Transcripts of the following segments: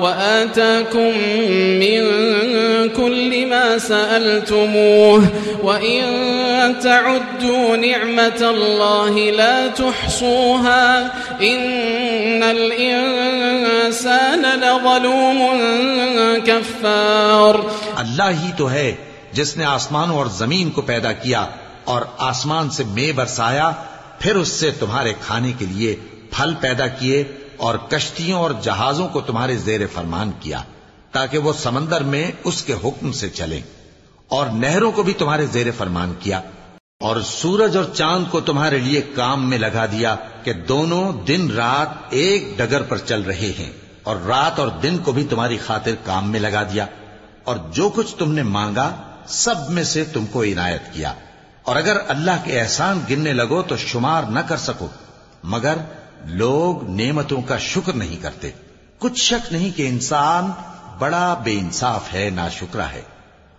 وآتاكم من كل ما سألتموه وإن تعدوا نعمة الله لا تحصوها إن الإنسان لظلوم كفار اللہ ہی تو ہے جس نے آسمانوں اور زمین کو پیدا کیا اور آسمان سے مے برسایا، پھر اس سے تمہارے کھانے کے لیے پھل پیدا کیے اور کشتیوں اور جہازوں کو تمہارے زیر فرمان کیا تاکہ وہ سمندر میں اس کے حکم سے چلیں اور نہروں کو بھی تمہارے زیر فرمان کیا اور سورج اور چاند کو تمہارے لیے کام میں لگا دیا کہ دونوں دن رات ایک ڈگر پر چل رہے ہیں اور رات اور دن کو بھی تمہاری خاطر کام میں لگا دیا اور جو کچھ تم نے مانگا سب میں سے تم کو عنایت کیا اور اگر اللہ کے احسان گننے لگو تو شمار نہ کر سکو، مگر لوگ نعمتوں کا شکر نہیں کرتے۔ کچھ شک نہیں کہ انسان بڑا بے انصاف ہے نا شکرا ہے۔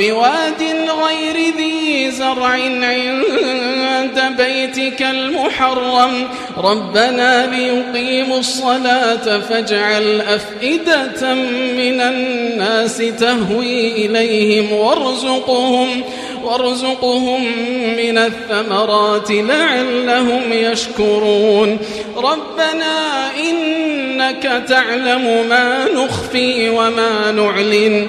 بواد غير ذي زرع عند بيتك المحرم. ربنا ليقيموا الصلاة فاجعل أفئدة من الناس تهوي إليهم وارزقهم وارزقهم من الثمرات لعلهم يشكرون. ربنا إنك تعلم ما نخفي وما نعلن.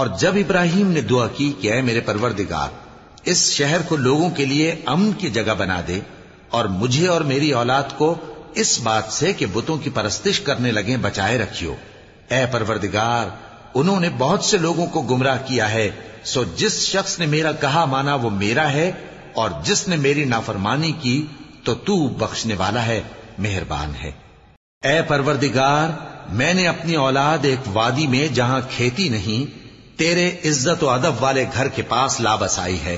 اور جب ابراہیم نے دعا کی کہ اے میرے پروردگار، اس شہر کو لوگوں کے لیے امن کی جگہ بنا دے اور مجھے اور میری اولاد کو اس بات سے کہ بتوں کی پرستش کرنے لگیں بچائے رکھیو۔ اے پروردگار، انہوں نے بہت سے لوگوں کو گمراہ کیا ہے، سو جس شخص نے میرا کہا مانا وہ میرا ہے، اور جس نے میری نافرمانی کی تو تو بخشنے والا ہے، مہربان ہے۔ اے پروردگار، میں نے اپنی اولاد ایک وادی میں جہاں کھیتی نہیں تیرے عزت و ادب والے گھر کے پاس لا بسائی ہے۔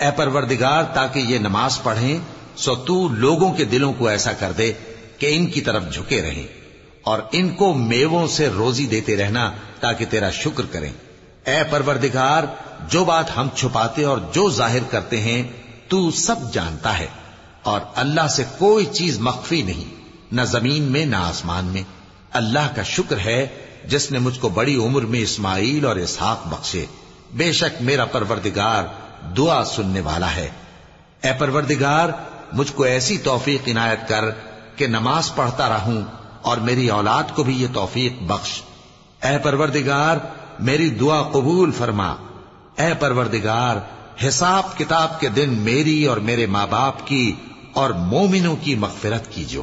اے پروردگار، تاکہ یہ نماز پڑھیں، سو تو لوگوں کے دلوں کو ایسا کر دے کہ ان کی طرف جھکے رہیں۔ اور ان کو میووں سے روزی دیتے رہنا تاکہ تیرا شکر کریں۔ اے پروردگار، جو بات ہم چھپاتے اور جو ظاہر کرتے ہیں، تو سب جانتا ہے۔ اور اللہ سے کوئی چیز مخفی نہیں، نہ زمین میں، نہ آسمان میں۔ اللہ کا شکر ہے جس نے مجھ کو بڑی عمر میں اسماعیل اور اسحاق بخشے۔ بے شک میرا پروردگار دعا سننے والا ہے۔ اے پروردگار، مجھ کو ایسی توفیق عنایت کر کہ نماز پڑھتا رہوں اور میری اولاد کو بھی یہ توفیق بخش۔ اے پروردگار، میری دعا قبول فرما۔ اے پروردگار، حساب کتاب کے دن میری اور میرے ماں باپ کی اور مومنوں کی مغفرت کیجو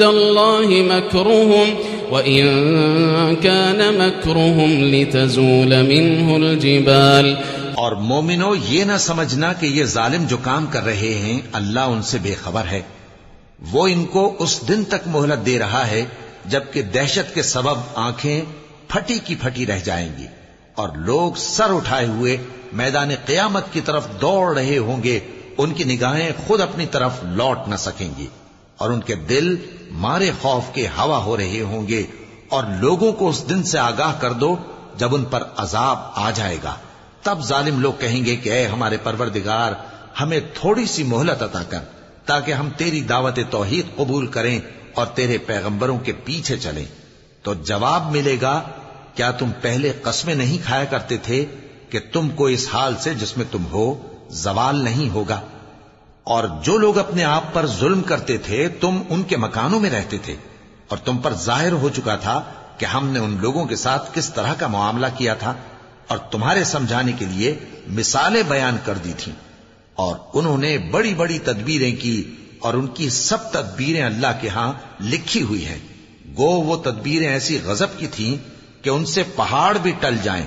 الله مكرهم، وإن كان مكرهم لتزول منه الجبال. اور مومنو، یہ نہ سمجھنا کہ یہ ظالم جو کام کر رہے ہیں، اللہ ان سے بے خبر ہے۔ وہ ان کو اس دن تک مہلت دے رہا ہے، جبکہ دہشت کے سبب آنکھیں پھٹی کی پھٹی رہ جائیں گی۔ اور لوگ سر اٹھائے ہوئے میدان قیامت کی طرف دوڑ رہے ہوں گے، ان کی نگاہیں خود اپنی طرف لوٹ نہ سکیں گی۔ اور ان کے دل مارے خوف کے ہوا ہو رہے ہوں گے اور لوگوں کو اس دن سے آگاہ کر دو جب ان پر عذاب آ جائے گا۔ تب ظالم لوگ کہیں گے کہ اے ہمارے پروردگار، ہمیں تھوڑی سی مہلت عطا کر تاکہ ہم تیری دعوت توحید قبول کریں اور تیرے پیغمبروں کے پیچھے چلیں۔ تو جواب ملے گا، کیا تم پہلے قسمیں نہیں کھایا کرتے تھے کہ تم کو اس حال سے جس میں تم ہو زوال نہیں ہوگا؟ اور جو لوگ اپنے آپ پر ظلم کرتے تھے، تم ان کے مکانوں میں رہتے تھے۔ اور تم پر ظاہر ہو چکا تھا کہ ہم نے ان لوگوں کے ساتھ کس طرح کا معاملہ کیا تھا۔ اور تمہارے سمجھانے کے لیے مثالیں بیان کر دی تھیں۔ اور انہوں نے بڑی بڑی تدبیریں کی اور ان کی سب تدبیریں اللہ کے ہاں لکھی ہوئی ہیں۔ گو، وہ تدبیریں ایسی غضب کی تھیں کہ ان سے پہاڑ بھی ٹل جائیں۔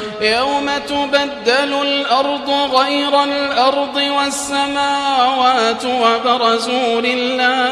يوم تبدل الأرض غير الأرض والسماوات وبرزوا لله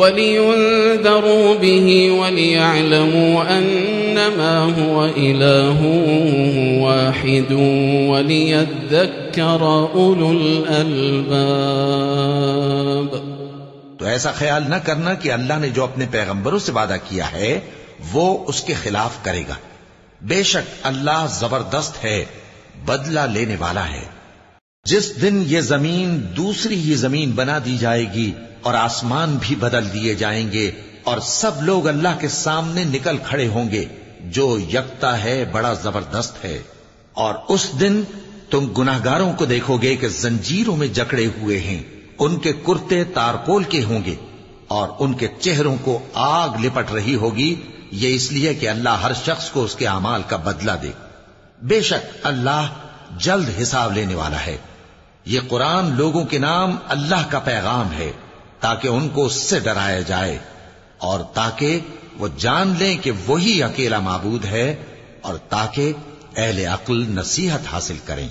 ولينذروا به وليعلموا أنما هو إله واحد وليذكر أولو الألباب تو ایسا خیال نہ کرنا کہ اللہ نے جو اپنے پیغمبروں سے وعدہ کیا ہے، وہ اس کے خلاف کرے گا۔ بے شک اللہ زبردست ہے، بدلہ لینے والا ہے۔ جس دن یہ زمین دوسری ہی زمین بنا دی جائے گی اور آسمان بھی بدل دیے جائیں گے اور سب لوگ اللہ کے سامنے نکل کھڑے ہوں گے، جو یکتا ہے بڑا زبردست ہے۔ اور اس دن تم گناہگاروں کو دیکھو گے کہ زنجیروں میں جکڑے ہوئے ہیں، ان کے کرتے تارپول کے ہوں گے۔ اور ان کے چہروں کو آگ لپٹ رہی ہوگی، یہ اس لیے کہ اللہ ہر شخص کو اس کے اعمال کا بدلہ دے۔ بے شک اللہ جلد حساب لینے والا ہے۔ یہ قرآن لوگوں کے نام اللہ کا پیغام ہے۔ تاکہ ان کو اس سے ڈرایا جائے اور تاکہ وہ جان لیں کہ وہی اکیلا معبود ہے اور تاکہ اہل عقل نصیحت حاصل کریں۔